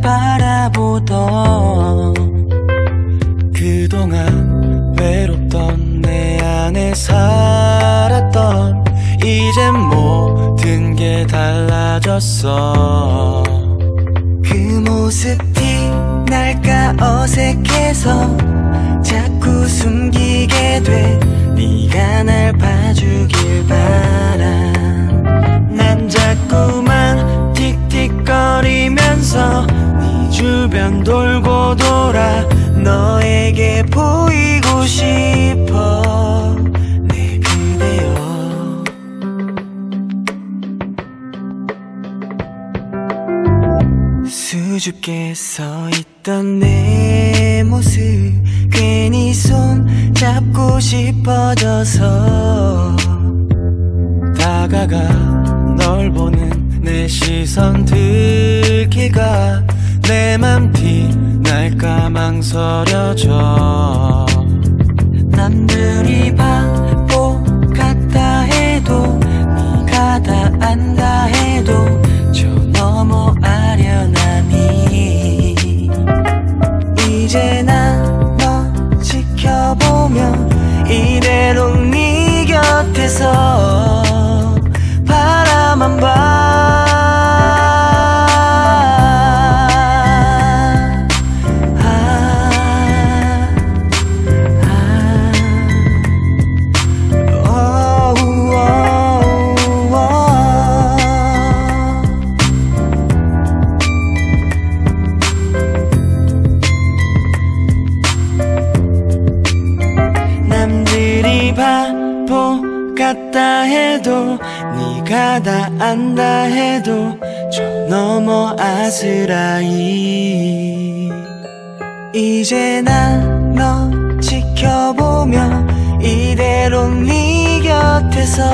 바라보던 그동안 외롭던 내 안에 살았던 이젠 모든 게 달라졌어. 그 모습이 날까 어색해서 돌고 돌아 너에게 보이고 싶어. 내 그대여. 수줍게 서 있던 내 모습 괜히 손 잡고 싶어져서 다가가 널 보는 내 시선 들기가 내맘 티날까 망설여져. 남들이 바보 같다 해도 네가 다 안다 해도 저 너머 아련함이. 이제 난너 지켜보며 이대로 네 곁에서 바보 같다 해도 네가 다 안다 해도 저 너머 아스라이. 이제 난 너 지켜보며 이대로 네 곁에서